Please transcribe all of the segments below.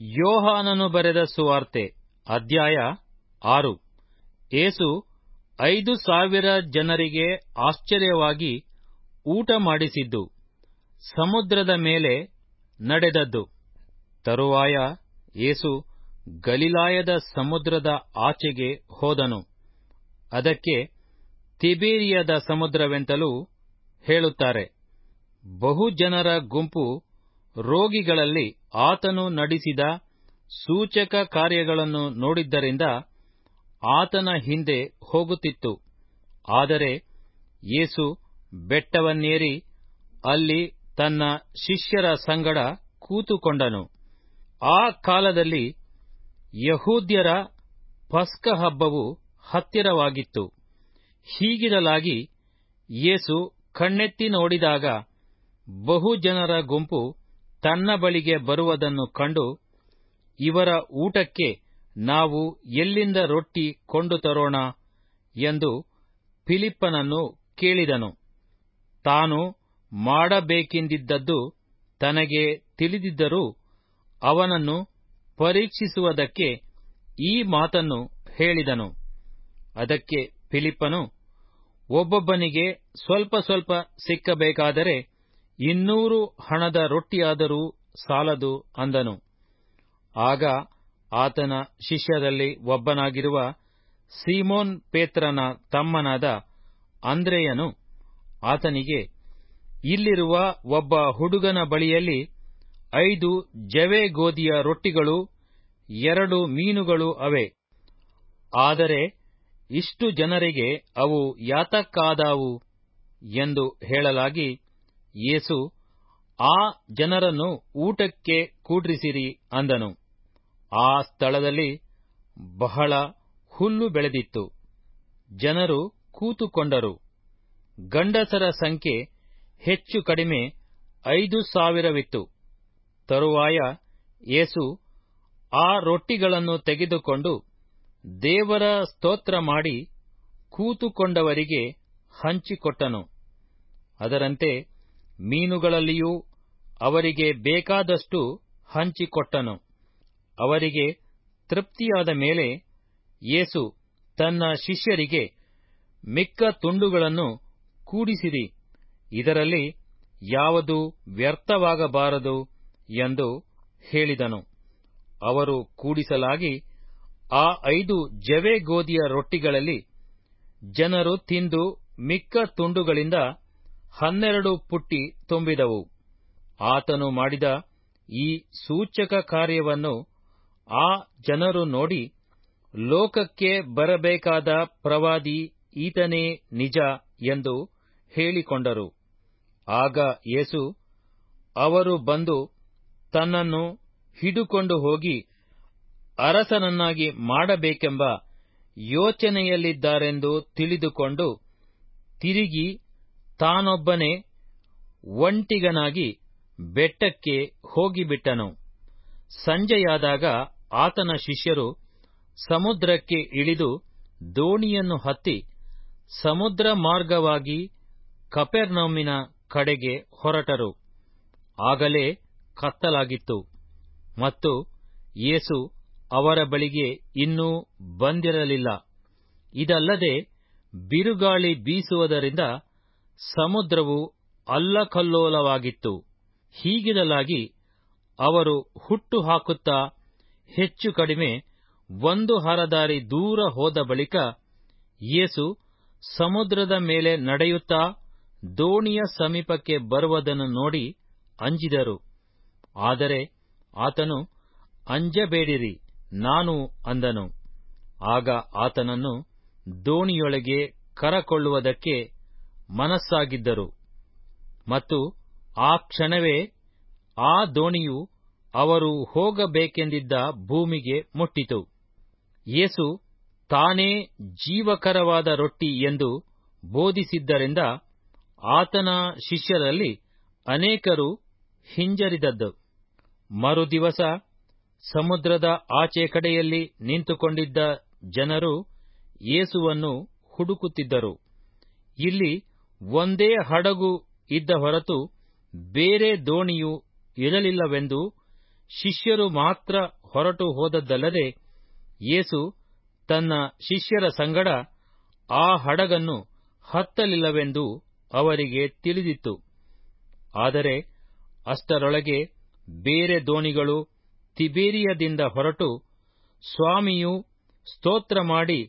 ಯೋಹಾನನು ಬರೆದ ಸುವಾರ್ತೆ, ಅಧ್ಯಾಯ ಆರು. ಏಸು ಐದು ಸಾವಿರ ಜನರಿಗೆ ಆಶ್ಚರ್ಯವಾಗಿ ಊಟ ಮಾಡಿಸಿದ್ದು, ಸಮುದ್ರದ ಮೇಲೆ ನಡೆದದ್ದು. ತರುವಾಯ ಏಸು ಗಲಿಲಾಯದ ಸಮುದ್ರದ ಆಚೆಗೆ ಹೋದನು. ಅದಕ್ಕೆ ತಿಬೇರಿಯದ ಸಮುದ್ರವೆಂತಲೂ ಹೇಳುತ್ತಾರೆ. ಬಹು ಜನರ ಗುಂಪು ರೋಗಿಗಳಲ್ಲಿ ಆತನು ನಡೆಸಿದ ಸೂಚಕ ಕಾರ್ಯಗಳನ್ನು ನೋಡಿದ್ದರಿಂದ ಆತನ ಹಿಂದೆ ಹೋಗುತ್ತಿತ್ತು. ಆದರೆ ಯೇಸು ಬೆಟ್ಟವನ್ನೇರಿ ಅಲ್ಲಿ ತನ್ನ ಶಿಷ್ಯರ ಸಂಗಡ ಕೂತುಕೊಂಡನು. ಆ ಕಾಲದಲ್ಲಿ ಯಹೂದ್ಯರ ಪಸ್ಕ ಹಬ್ಬವು ಹತ್ತಿರವಾಗಿತ್ತು. ಹೀಗಿರಲಾಗಿ ಯೇಸು ಕಣ್ಣೆತ್ತಿ ನೋಡಿದಾಗ ಬಹು ಜನರ ಗುಂಪು ತನ್ನ ಬಳಿಗೆ ಬರುವುದನ್ನು ಕಂಡು ಇವರ ಊಟಕ್ಕೆ ನಾವು ಎಲ್ಲಿಂದ ರೊಟ್ಟಿ ಕೊಂಡು ತರೋಣ ಎಂದು ಫಿಲಿಪ್ಪನನ್ನು ಕೇಳಿದನು. ತಾನು ಮಾಡಬೇಕೆಂದಿದ್ದದ್ದು ತನಗೆ ತಿಳಿದಿದ್ದರೂ ಅವನನ್ನು ಪರೀಕ್ಷಿಸುವುದಕ್ಕೆ ಈ ಮಾತನ್ನು ಹೇಳಿದನು. ಅದಕ್ಕೆ ಫಿಲಿಪ್ಪನು, ಒಬ್ಬೊಬ್ಬನಿಗೆ ಸ್ವಲ್ಪ ಸ್ವಲ್ಪ ಸಿಕ್ಕಬೇಕಾದರೆ ಇನ್ನೂರು ಹಣದ ರೊಟ್ಟಿಯಾದರೂ ಸಾಲದು ಅಂದನು. ಆಗ ಆತನ ಶಿಷ್ಯರಲ್ಲಿ ಒಬ್ಬನಾಗಿರುವ ಸೀಮೋನ್ ಪೇತ್ರನ ತಮ್ಮನಾದ ಅಂದ್ರೆಯನು ಆತನಿಗೆ, ಇಲ್ಲಿರುವ ಒಬ್ಬ ಹುಡುಗನ ಬಳಿಯಲ್ಲಿ ಐದು ಜವೆ ಗೋಧಿಯ ರೊಟ್ಟಿಗಳು, ಎರಡು ಮೀನುಗಳು ಅವೆ. ಆದರೆ ಇಷ್ಟು ಜನರಿಗೆ ಅವು ಯಾತಕ್ಕಾದಾವು ಎಂದು ಹೇಳಲಾಗಿ ಯೇಸು, ಆ ಜನರನ್ನು ಊಟಕ್ಕೆ ಕೂಡ್ರಿಸಿರಿ ಅಂದನು. ಆ ಸ್ಥಳದಲ್ಲಿ ಬಹಳ ಹುಲ್ಲು ಬೆಳೆದಿತ್ತು. ಜನರು ಕೂತುಕೊಂಡರು. ಗಂಡಸರ ಸಂಖ್ಯೆ ಹೆಚ್ಚು ಕಡಿಮೆ ಐದು ಸಾವಿರವಿತ್ತು. ತರುವಾಯ ಯೇಸು ಆ ರೊಟ್ಟಿಗಳನ್ನು ತೆಗೆದುಕೊಂಡು ದೇವರ ಸ್ತೋತ್ರ ಮಾಡಿ ಕೂತುಕೊಂಡವರಿಗೆ ಹಂಚಿಕೊಟ್ಟನು. ಅದರಂತೆ ಮೀನುಗಳಲ್ಲಿಯೂ ಅವರಿಗೆ ಬೇಕಾದಷ್ಟು ಹಂಚಿಕೊಟ್ಟನು. ಅವರಿಗೆ ತೃಪ್ತಿಯಾದ ಮೇಲೆ ಯೇಸು ತನ್ನ ಶಿಷ್ಯರಿಗೆ, ಮಿಕ್ಕ ತುಂಡುಗಳನ್ನು ಕೂಡಿಸಿರಿ, ಇದರಲ್ಲಿ ಯಾವುದು ವ್ಯರ್ಥವಾಗಬಾರದು? ಎಂದು ಹೇಳಿದನು. ಅವರು ಕೂಡಿಸಲಾಗಿ ಆ ಐದು ಜವೆ ಗೋದಿಯ ರೊಟ್ಟಿಗಳಲ್ಲಿ ಜನರು ತಿಂದು ಮಿಕ್ಕ ತುಂಡುಗಳಿಂದ ಹನ್ನೆರಡು ಪುಟ್ಟಿ ತುಂಬಿದವು. ಆತನು ಮಾಡಿದ ಈ ಸೂಚಕ ಕಾರ್ಯವನ್ನು ಆ ಜನರು ನೋಡಿ, ಲೋಕಕ್ಕೆ ಬರಬೇಕಾದ ಪ್ರವಾದಿ ಈತನೇ ನಿಜ ಎಂದು ಹೇಳಿಕೊಂಡರು. ಆಗ ಯೇಸು, ಅವರು ಬಂದು ತನ್ನನ್ನು ಹಿಡುಕೊಂಡು ಹೋಗಿ, ಅರಸನನ್ನಾಗಿ ಮಾಡಬೇಕೆಂಬ ಯೋಚನೆಯಲ್ಲಿದ್ದಾರೆಂದು ತಿಳಿದುಕೊಂಡು ತಿರುಗಿ ತಾನೊಬ್ಬನೇ ಒಂಟಿಗನಾಗಿ ಬೆಟ್ಟಕ್ಕೆ ಹೋಗಿಬಿಟ್ಟನು. ಸಂಜೆಯಾದಾಗ ಆತನ ಶಿಷ್ಯರು ಸಮುದ್ರಕ್ಕೆ ಇಳಿದು ದೋಣಿಯನ್ನು ಹತ್ತಿ ಸಮುದ್ರ ಮಾರ್ಗವಾಗಿ ಕಪೆರ್ನೌಮಿನ ಕಡೆಗೆ ಹೊರಟರು. ಆಗಲೇ ಕತ್ತಲಾಗಿತ್ತು ಮತ್ತು ಯೇಸು ಅವರ ಬಳಿಗೆ ಇನ್ನೂ ಬಂದಿರಲಿಲ್ಲ. ಇದಲ್ಲದೆ ಬಿರುಗಾಳಿ ಬೀಸುವುದರಿಂದ ಸಮುದ್ರವು ಅಲ್ಲಕಲ್ಲೋಲವಾಗಿತ್ತು. ಹೀಗಿರಲಾಗಿ ಅವರು ಹುಟ್ಟು ಹಾಕುತ್ತಾ ಹೆಚ್ಚು ಕಡಿಮೆ ಒಂದು ಹರದಾರಿ ದೂರ ಹೋದ ಬಳಿಕ ಯೇಸು ಸಮುದ್ರದ ಮೇಲೆ ನಡೆಯುತ್ತಾ ದೋಣಿಯ ಸಮೀಪಕ್ಕೆ ಬರುವುದನ್ನು ನೋಡಿ ಅಂಜಿದರು. ಆದರೆ ಆತನು, ಅಂಜಬೇಡಿರಿ, ನಾನು ಅಂದನು. ಆಗ ಆತನನ್ನು ದೋಣಿಯೊಳಗೆ ಕರಕೊಳ್ಳುವುದಕ್ಕೆ ಮನಸ್ಸಾಗಿದ್ದರು. ಮತ್ತು ಆ ಕ್ಷಣವೇ ಆ ದೋಣಿಯು ಅವರು ಹೋಗಬೇಕೆಂದಿದ್ದ ಭೂಮಿಗೆ ಮುಟ್ಟಿತು. ಯೇಸು ತಾನೇ ಜೀವಕರವಾದ ರೊಟ್ಟಿ ಎಂದು ಬೋಧಿಸಿದ್ದರಿಂದ ಆತನ ಶಿಷ್ಯರಲ್ಲಿ ಅನೇಕರು ಹಿಂಜರಿದದ್ದು. ಮರುದಿವಸ ಸಮುದ್ರದ ಆಚೆ ಕಡೆಯಲ್ಲಿ ನಿಂತುಕೊಂಡಿದ್ದ ಜನರು ಯೇಸುವನ್ನು ಹುಡುಕುತ್ತಿದ್ದರು. ಇಲ್ಲಿ ಒಂದೇ ಹಡಗು ಇದ್ದ ಹೊರತು ಬೇರೆ ದೋಣಿಯು ಇರಲಿಲ್ಲವೆಂದು ಶಿಷ್ಯರು ಮಾತ್ರ ಹೊರಟು ಹೋದದ್ದಲ್ಲದೆ ಯೇಸು ತನ್ನ ಶಿಷ್ಯರ ಸಂಗಡ ಆ ಹಡಗನ್ನು ಹತ್ತಲಿಲ್ಲವೆಂದು ಅವರಿಗೆ ತಿಳಿದಿತ್ತು. ಆದರೆ ಅಷ್ಟರೊಳಗೆ ಬೇರೆ ದೋಣಿಗಳು ತಿಬೇರಿಯದಿಂದ ಹೊರಟು ಸ್ವಾಮಿಯು ಸ್ತೋತ್ರ ಮಾಡಿ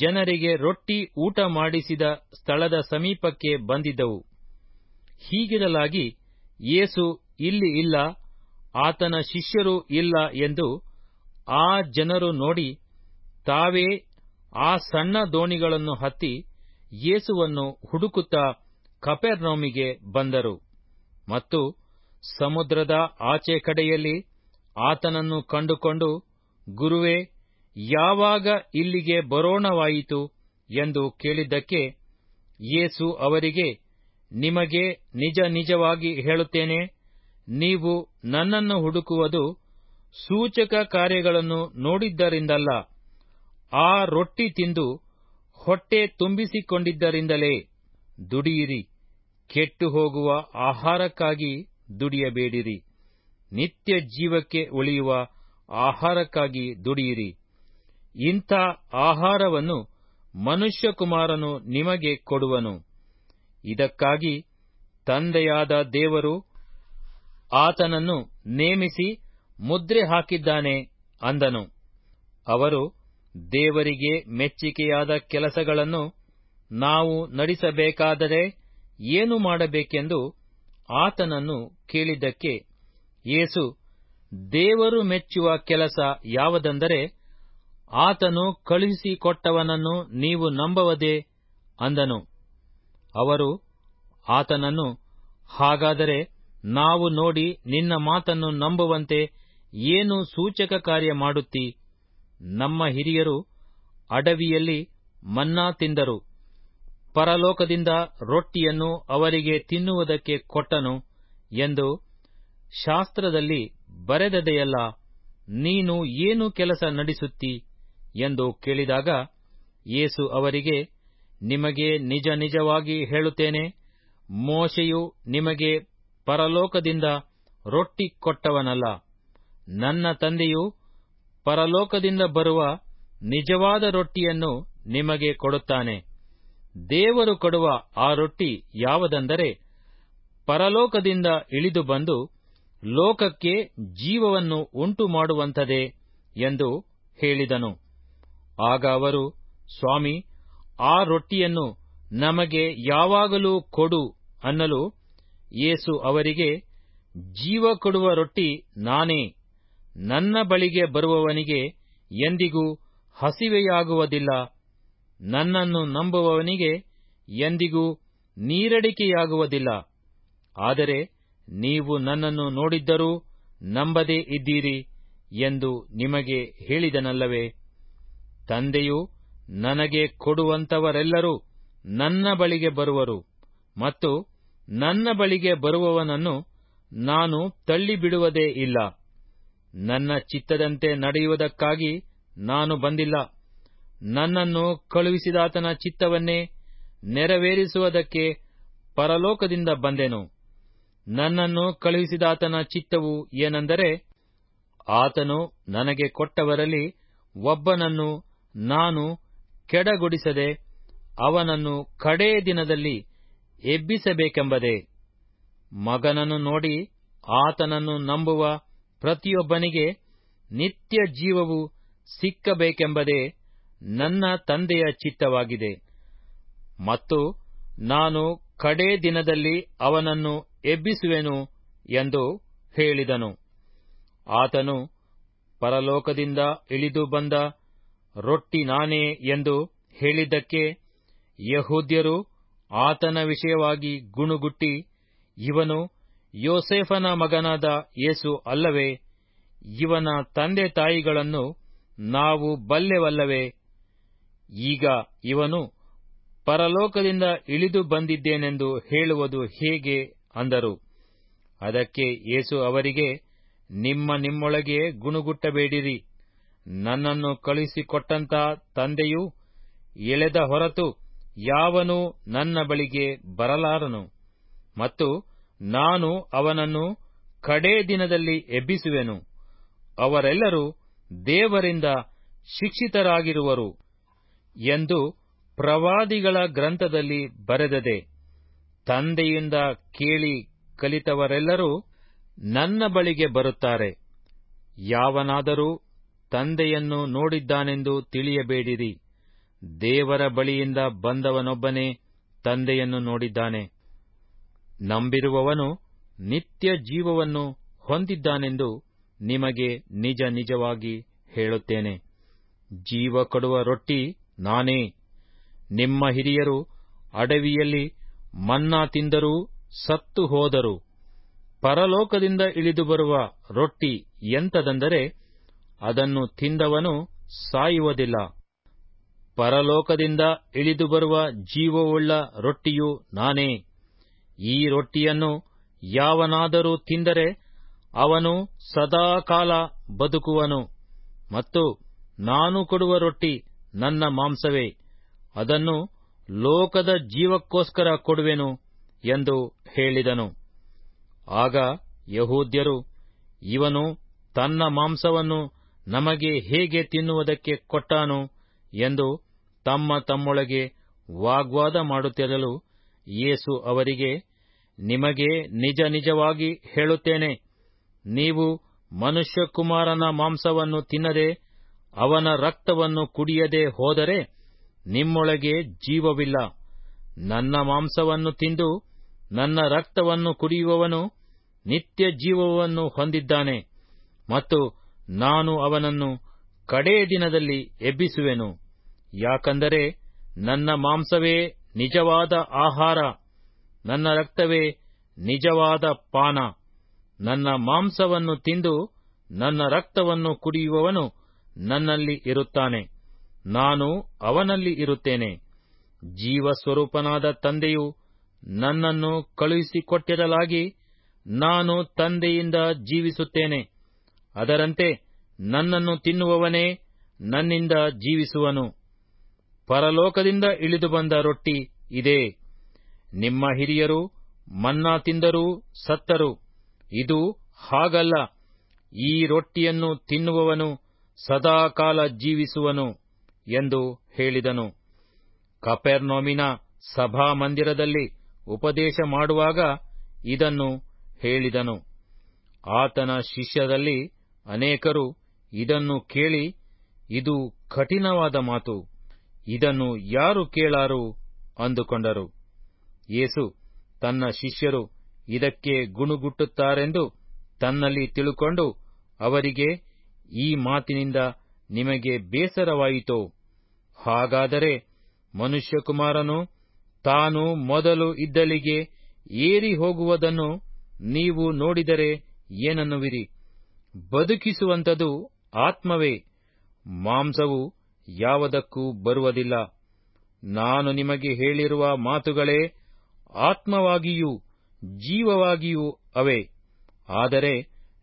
ಜನರಿಗೆ ರೊಟ್ಟಿ ಊಟ ಮಾಡಿಸಿದ ಸ್ಥಳದ ಸಮೀಪಕ್ಕೆ ಬಂದಿದ್ದವು. ಹೀಗಿರಲಾಗಿ ಯೇಸು ಇಲ್ಲಿ ಇಲ್ಲ, ಆತನ ಶಿಷ್ಯರು ಇಲ್ಲ ಎಂದು ಆ ಜನರು ನೋಡಿ ತಾವೇ ಆ ಸಣ್ಣ ದೋಣಿಗಳನ್ನು ಹತ್ತಿ ಯೇಸುವನ್ನು ಹುಡುಕುತ್ತಾ ಕಪೆರ್ನೌಮಿಗೆ ಬಂದರು. ಮತ್ತು ಸಮುದ್ರದ ಆಚೆ ಕಡೆಯಲ್ಲಿ ಆತನನ್ನು ಕಂಡುಕೊಂಡು, ಗುರುವೇ ಯಾವಾಗ ಇಲ್ಲಿಗೆ ಬರೋಣವಾಯಿತು ಎಂದು ಕೇಳಿದ್ದಕ್ಕೆ ಯೇಸು ಅವರಿಗೆ, ನಿಮಗೆ ನಿಜ ನಿಜವಾಗಿ ಹೇಳುತ್ತೇನೆ, ನೀವು ನನ್ನನ್ನು ಹುಡುಕುವುದು ಸೂಚಕ ಕಾರ್ಯಗಳನ್ನು ನೋಡಿದ್ದರಿಂದಲ್ಲ, ಆ ರೊಟ್ಟಿ ತಿಂದು ಹೊಟ್ಟೆ ತುಂಬಿಸಿಕೊಂಡಿದ್ದರಿಂದಲೇ ದುಡಿಯಿರಿ ಕೆಟ್ಟು ಹೋಗುವ ಆಹಾರಕ್ಕಾಗಿ ದುಡಿಯಬೇಡಿರಿ ನಿತ್ಯ ಜೀವಕ್ಕೆ ಉಳಿಯುವ ಆಹಾರಕ್ಕಾಗಿ ದುಡಿಯಿರಿ. ಇಂಥ ಆಹಾರವನ್ನು ಮನುಷ್ಯಕುಮಾರನು ನಿಮಗೆ ಕೊಡುವನು. ಇದಕ್ಕಾಗಿ ತಂದೆಯಾದ ದೇವರು ಆತನನ್ನು ನೇಮಿಸಿ ಮುದ್ರೆ ಹಾಕಿದ್ದಾನೆ ಅಂದನು. ಅವರು ದೇವರಿಗೆ ಮೆಚ್ಚಿಕೆಯಾದ ಕೆಲಸಗಳನ್ನು ನಾವು ನಡೆಸಬೇಕಾದರೆ ಏನು ಮಾಡಬೇಕೆಂದು ಆತನನ್ನು ಕೇಳಿದ್ದಕ್ಕೆ ಯೇಸು, ದೇವರು ಮೆಚ್ಚುವ ಕೆಲಸ ಯಾವುದೆಂದರೆ ಆತನು ಕಳುಹಿಸಿಕೊಟ್ಟವನನ್ನು ನೀವು ನಂಬುವುದೇ ಅಂದನು. ಅವರು ಆತನನ್ನು, ಹಾಗಾದರೆ ನಾವು ನೋಡಿ ನಿನ್ನ ಮಾತನ್ನು ನಂಬುವಂತೆ ಏನು ಸೂಚಕ ಕಾರ್ಯ ಮಾಡುತ್ತಿ? ನಮ್ಮ ಹಿರಿಯರು ಅಡವಿಯಲ್ಲಿ ಮನ್ನಾ ತಿಂದರು. ಪರಲೋಕದಿಂದ ರೊಟ್ಟಿಯನ್ನು ಅವರಿಗೆ ತಿನ್ನುವುದಕ್ಕೆ ಕೊಟ್ಟನು ಎಂದು ಶಾಸ್ತ್ರದಲ್ಲಿ ಬರೆದದೆಯಲ್ಲ, ನೀನು ಏನು ಕೆಲಸ ನಡೆಸುತ್ತಿ? ಎಂದು ಕೇಳಿದಾಗ ಯೇಸು ಅವರಿಗೆ, ನಿಮಗೆ ನಿಜ ನಿಜವಾಗಿ ಹೇಳುತ್ತೇನೆ, ಮೋಶೆಯು ನಿಮಗೆ ಪರಲೋಕದಿಂದ ರೊಟ್ಟಿ ಕೊಟ್ಟವನಲ್ಲ. ನನ್ನ ತಂದೆಯು ಪರಲೋಕದಿಂದ ಬರುವ ನಿಜವಾದ ರೊಟ್ಟಿಯನ್ನು ನಿಮಗೆ ಕೊಡುತ್ತಾನೆ. ದೇವರು ಕೊಡುವ ಆ ರೊಟ್ಟಿ ಯಾವುದೆಂದರೆ, ಪರಲೋಕದಿಂದ ಇಳಿದು ಬಂದು ಲೋಕಕ್ಕೆ ಜೀವವನ್ನು ಉಂಟು ಮಾಡುವಂಥದೇ ಎಂದು ಹೇಳಿದನು. ಆಗ ಅವರು, ಸ್ವಾಮಿ, ಆ ರೊಟ್ಟಿಯನ್ನು ನಮಗೆ ಯಾವಾಗಲೂ ಕೊಡು ಅನ್ನಲು ಯೇಸು ಅವರಿಗೆ, ಜೀವ ಕೊಡುವ ರೊಟ್ಟಿ ನಾನೇ, ನನ್ನ ಬಳಿಗೆ ಬರುವವನಿಗೆ ಎಂದಿಗೂ ಹಸಿವೆಯಾಗುವುದಿಲ್ಲ. ನನ್ನನ್ನು ನಂಬುವವನಿಗೆ ಎಂದಿಗೂ ನೀರಡಿಕೆಯಾಗುವುದಿಲ್ಲ. ಆದರೆ ನೀವು ನನ್ನನ್ನು ನೋಡಿದ್ದರೂ ನಂಬದೇ ಇದ್ದೀರಿ ಎಂದು ನಿಮಗೆ ಹೇಳಿದನಲ್ಲವೇ? ತಂದೆಯು ನನಗೆ ಕೊಡುವಂತವರೆಲ್ಲರೂ ನನ್ನ ಬಳಿಗೆ ಬರುವರು ಮತ್ತು ನನ್ನ ಬಳಿಗೆ ಬರುವವನನ್ನು ನಾನು ತಳ್ಳಿಬಿಡುವುದೇ ಇಲ್ಲ. ನನ್ನ ಚಿತ್ತದಂತೆ ನಡೆಯುವುದಕ್ಕಾಗಿ ನಾನು ಬಂದಿಲ್ಲ. ನನ್ನನ್ನು ಕಳುಹಿಸಿದಾತನ ಚಿತ್ತವನ್ನೇ ನೆರವೇರಿಸುವುದಕ್ಕೆ ಪರಲೋಕದಿಂದ ಬಂದೆನು. ನನ್ನನ್ನು ಕಳುಹಿಸಿದಾತನ ಚಿತ್ತವು ಏನೆಂದರೆ, ಆತನು ನನಗೆ ಕೊಟ್ಟವರಲ್ಲಿ ಒಬ್ಬನನ್ನು ನಾನು ಕೆಡಗೊಡಿಸದೆ ಅವನನ್ನು ಕಡೇ ದಿನದಲ್ಲಿ ಎಬ್ಬಿಸಬೇಕೆಂಬುದೇ. ಮಗನನ್ನು ನೋಡಿ ಆತನನ್ನು ನಂಬುವ ಪ್ರತಿಯೊಬ್ಬನಿಗೆ ನಿತ್ಯ ಜೀವವು ಸಿಕ್ಕಬೇಕೆಂಬುದೇ ನನ್ನ ತಂದೆಯ ಚಿತ್ತವಾಗಿದೆ. ಮತ್ತು ನಾನು ಕಡೇ ದಿನದಲ್ಲಿ ಅವನನ್ನು ಎಬ್ಬಿಸುವೆನು ಎಂದು ಹೇಳಿದನು. ಆತನು ಪರಲೋಕದಿಂದ ಇಳಿದು ಬಂದ ರೊಟ್ಟಿ ನಾನೇ ಎಂದು ಹೇಳಿದ್ದಕ್ಕೆ ಯಹೂದ್ಯರು ಆತನ ವಿಷಯವಾಗಿ ಗುಣುಗುಟ್ಟಿ, ಇವನು ಯೋಸೇಫನ ಮಗನಾದ ಯೇಸು ಅಲ್ಲವೇ, ಇವನ ತಂದೆ ತಾಯಿಗಳನ್ನು ನಾವು ಬಲ್ಲೆವಲ್ಲವೇ? ಈಗ ಇವನು ಪರಲೋಕದಿಂದ ಇಳಿದು ಬಂದಿದ್ದೇನೆಂದು ಹೇಳುವುದು ಹೇಗೆ ಅಂದರು. ಅದಕ್ಕೆ ಯೇಸು ಅವರಿಗೆ, ನಿಮ್ಮ ನಿಮ್ಮೊಳಗೆ ಗುಣುಗುಟ್ಟಬೇಡಿರಿ. ನನ್ನನ್ನು ಕಳುಹಿಸಿಕೊಟ್ಟಂತ ತಂದೆಯು ಎಳೆದ ಹೊರತು ಯಾವನೂ ನನ್ನ ಬಳಿಗೆ ಬರಲಾರನು. ಮತ್ತು ನಾನು ಅವನನ್ನು ಕಡೇ ದಿನದಲ್ಲಿ ಎಬ್ಬಿಸುವೆನು. ಅವರೆಲ್ಲರೂ ದೇವರಿಂದ ಶಿಕ್ಷಿತರಾಗಿರುವರು ಎಂದು ಪ್ರವಾದಿಗಳ ಗ್ರಂಥದಲ್ಲಿ ಬರೆದದೆ, ತಂದೆಯಿಂದ ಕೇಳಿ ಕಲಿತವರೆಲ್ಲರೂ ನನ್ನ ಬಳಿಗೆ ಬರುತ್ತಾರೆ. ಯಾವನಾದರೂ ತಂದೆಯನ್ನು ನೋಡಿದ್ದಾನೆಂದು ತಿಳಿಯಬೇಡಿರಿ. ದೇವರ ಬಳಿಯಿಂದ ಬಂದವನೊಬ್ಬನೇ ತಂದೆಯನ್ನು ನೋಡಿದ್ದಾನೆ. ನಂಬಿರುವವನು ನಿತ್ಯ ಜೀವವನ್ನು ಹೊಂದಿದ್ದಾನೆಂದು ನಿಮಗೆ ನಿಜ ನಿಜವಾಗಿ ಹೇಳುತ್ತೇನೆ. ಜೀವ ಕೊಡುವ ರೊಟ್ಟಿ ನಾನೇ. ನಿಮ್ಮ ಹಿರಿಯರು ಅಡವಿಯಲ್ಲಿ ಮನ್ನಾ ತಿಂದರೂ ಸತ್ತು ಹೋದರು. ಪರಲೋಕದಿಂದ ಇಳಿದು ಬರುವ ರೊಟ್ಟಿ ಎಂತದೆಂದರೆ ಅದನ್ನು ತಿಂದವನು ಸಾಯುವುದಿಲ್ಲ. ಪರಲೋಕದಿಂದ ಇಳಿದು ಬರುವ ಜೀವವುಳ್ಳ ರೊಟ್ಟಿಯು ನಾನೇ. ಈ ರೊಟ್ಟಿಯನ್ನು ಯಾವನಾದರೂ ತಿಂದರೆ ಅವನು ಸದಾಕಾಲ ಬದುಕುವನು ಮತ್ತು ನಾನು ಕೊಡುವ ರೊಟ್ಟಿ ನನ್ನ ಮಾಂಸವೇ. ಅದನ್ನು ಲೋಕದ ಜೀವಕ್ಕೋಸ್ಕರ ಕೊಡುವೆನು ಎಂದು ಹೇಳಿದನು. ಆಗ ಯಹೂದ್ಯರು, ಇವನು ತನ್ನ ಮಾಂಸವನ್ನು ನಮಗೆ ಹೇಗೆ ತಿನ್ನುವುದಕ್ಕೆ ಕೊಟ್ಟಾನು ಎಂದು ತಮ್ಮ ತಮ್ಮೊಳಗೆ ವಾಗ್ವಾದ ಮಾಡುತ್ತಿರಲು ಯೇಸು ಅವರಿಗೆ, ನಿಮಗೆ ನಿಜ ನಿಜವಾಗಿ ಹೇಳುತ್ತೇನೆ, ನೀವು ಮನುಷ್ಯಕುಮಾರನ ಮಾಂಸವನ್ನು ತಿನ್ನದೆ ಅವನ ರಕ್ತವನ್ನು ಕುಡಿಯದೆ ಹೋದರೆ ನಿಮ್ಮೊಳಗೆ ಜೀವವಿಲ್ಲ. ನನ್ನ ಮಾಂಸವನ್ನು ತಿಂದು ನನ್ನ ರಕ್ತವನ್ನು ಕುಡಿಯುವವನು ನಿತ್ಯ ಜೀವವನ್ನು ಹೊಂದಿದ್ದಾನೆ ಮತ್ತು ನಾನು ಅವನನ್ನು ಕಡೇ ದಿನದಲ್ಲಿ ಎಬ್ಬಿಸುವೆನು. ಯಾಕಂದರೆ ನನ್ನ ಮಾಂಸವೇ ನಿಜವಾದ ಆಹಾರ, ನನ್ನ ರಕ್ತವೇ ನಿಜವಾದ ಪಾನ. ನನ್ನ ಮಾಂಸವನ್ನು ತಿಂದು ನನ್ನ ರಕ್ತವನ್ನು ಕುಡಿಯುವವನು ನನ್ನಲ್ಲಿ ಇರುತ್ತಾನೆ. ನಾನು ಅವನಲ್ಲಿ ಇರುತ್ತೇನೆ. ಜೀವಸ್ವರೂಪನಾದ ತಂದೆಯು ನನ್ನನ್ನು ಕಳುಹಿಸಿಕೊಟ್ಟಿರಲಾಗಿ ನಾನು ತಂದೆಯಿಂದ ಜೀವಿಸುತ್ತೇನೆ. ಅದರಂತೆ ನನ್ನನ್ನು ತಿನ್ನುವವನೇ ನನ್ನಿಂದ ಜೀವಿಸುವನು. ಪರಲೋಕದಿಂದ ಇಳಿದು ಬಂದ ರೊಟ್ಟಿ ಇದೇ. ನಿಮ್ಮ ಹಿರಿಯರು ಮನ್ನಾ ತಿಂದರೂ ಸತ್ತರು. ಇದು ಹಾಗಲ್ಲ. ಈ ರೊಟ್ಟಿಯನ್ನು ತಿನ್ನುವವನು ಸದಾಕಾಲ ಜೀವಿಸುವನು ಎಂದು ಹೇಳಿದನು. ಕಪೆರ್ನೋಮಿನ ಸಭಾಮಂದಿರದಲ್ಲಿ ಉಪದೇಶ ಮಾಡುವಾಗ ಇದನ್ನು ಹೇಳಿದನು. ಆತನ ಶಿಷ್ಯರಲ್ಲಿ ಅನೇಕರು ಇದನ್ನು ಕೇಳಿ, ಇದು ಕಠಿಣವಾದ ಮಾತು, ಇದನ್ನು ಯಾರು ಕೇಳಾರು ಅಂದುಕೊಂಡರು. ಯೇಸು ತನ್ನ ಶಿಷ್ಯರು ಇದಕ್ಕೆ ಗುಣುಗುಟ್ಟುತ್ತಾರೆಂದು ತನ್ನಲ್ಲಿ ತಿಳುಕೊಂಡು ಅವರಿಗೆ, ಈ ಮಾತಿನಿಂದ ನಿಮಗೆ ಬೇಸರವಾಯಿತೋ? ಹಾಗಾದರೆ ಮನುಷ್ಯಕುಮಾರನು ತಾನು ಮೊದಲು ಇದ್ದಲಿಗೆ ಏರಿ ಹೋಗುವುದನ್ನು ನೀವು ನೋಡಿದರೆ ಏನನ್ನುವಿರಿ? ಬದುಕಿಸುವಂಥದು ಆತ್ಮವೇ. ಮಾಂಸವು ಯಾವುದಕ್ಕೂ ಬರುವುದಿಲ್ಲ. ನಾನು ನಿಮಗೆ ಹೇಳಿರುವ ಮಾತುಗಳೇ ಆತ್ಮವಾಗಿಯೂ ಜೀವವಾಗಿಯೂ ಅವೆ. ಆದರೆ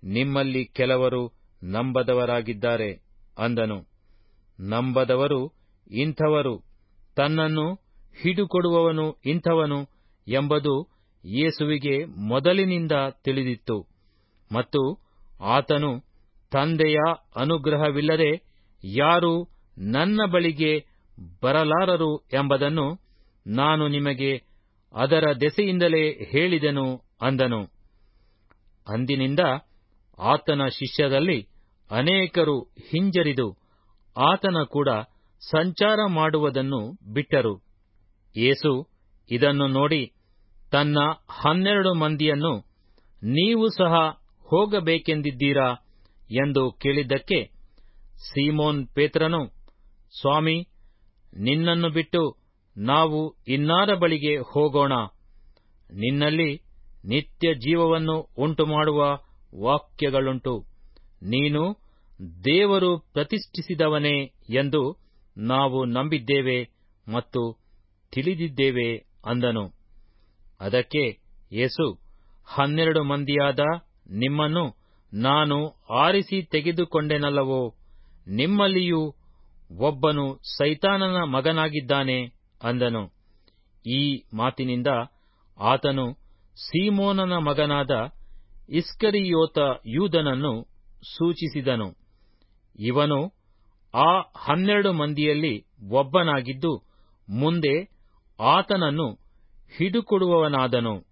ನಿಮ್ಮಲ್ಲಿ ಕೆಲವರು ನಂಬದವರಾಗಿದ್ದಾರೆ ಅಂದನು. ನಂಬದವರು ಇಂಥವರು. ತನ್ನನ್ನು ಹಿಡುಕೊಡುವವನು ಇಂಥವನು ಎಂಬುದು ಯೇಸುವಿಗೆ ಮೊದಲಿನಿಂದ ತಿಳಿದಿತ್ತು. ಮತ್ತು ಆತನು ತಂದೆಯ ಅನುಗ್ರಹವಿಲ್ಲದೆ ಯಾರು ನನ್ನ ಬಳಿಗೆ ಬರಲಾರರು ಎಂಬುದನ್ನು ನಾನು ನಿಮಗೆ ಅದರ ದೆಸೆಯಿಂದಲೇ ಹೇಳಿದೆನು ಅಂದನು. ಅಂದಿನಿಂದ ಆತನ ಶಿಷ್ಯರಲ್ಲಿ ಅನೇಕರು ಹಿಂಜರಿದು ಆತನ ಕೂಡ ಸಂಚಾರ ಮಾಡುವುದನ್ನು ಬಿಟ್ಟರು. ಏಸು ಇದನ್ನು ನೋಡಿ ತನ್ನ ಹನ್ನೆರಡು ಮಂದಿಯನ್ನು ನೀವು ಸಹ ಹೋಗಬೇಕೆಂದಿದ್ದೀರಾ ಎಂದು ಕೇಳಿದ್ದಕ್ಕೆ ಸೀಮೋನ್ ಪೇತ್ರನು, ಸ್ವಾಮಿ, ನಿನ್ನನ್ನು ಬಿಟ್ಟು ನಾವು ಇನ್ನಾರ ಬಳಿಗೆ ಹೋಗೋಣ. ನಿನ್ನಲ್ಲಿ ನಿತ್ಯ ಜೀವವನ್ನು ಉಂಟುಮಾಡುವ ವಾಕ್ಯಗಳುಂಟು. ನೀನು ದೇವರು ಪ್ರತಿಷ್ಠಿಸಿದವನೇ ಎಂದು ನಾವು ನಂಬಿದ್ದೇವೆ ಮತ್ತು ತಿಳಿದಿದ್ದೇವೆ ಅಂದನು. ಅದಕ್ಕೆ ಯೇಸು ಹನ್ನೆರಡು ಮಂದಿಯಾದ ನಿಮ್ಮನ್ನು ನಾನು ಆರಿಸಿ ತೆಗೆದುಕೊಂಡೆನಲ್ಲವೋ, ನಿಮ್ಮಲ್ಲಿಯೂ ಒಬ್ಬನು ಸೈತಾನನ ಮಗನಾಗಿದ್ದಾನೆ ಅಂದನು. ಈ ಮಾತಿನಿಂದ ಆತನು ಸೀಮೋನನ ಮಗನಾದ ಇಸ್ಕರಿಯೋತ ಯೂದನನ್ನು ಸೂಚಿಸಿದನು. ಇವನು ಆ ಹನ್ನೆರಡು ಮಂದಿಯಲ್ಲಿ ಒಬ್ಬನಾಗಿದ್ದು ಮುಂದೆ ಆತನನ್ನು ಹಿಡುಕೊಡುವವನಾದನು.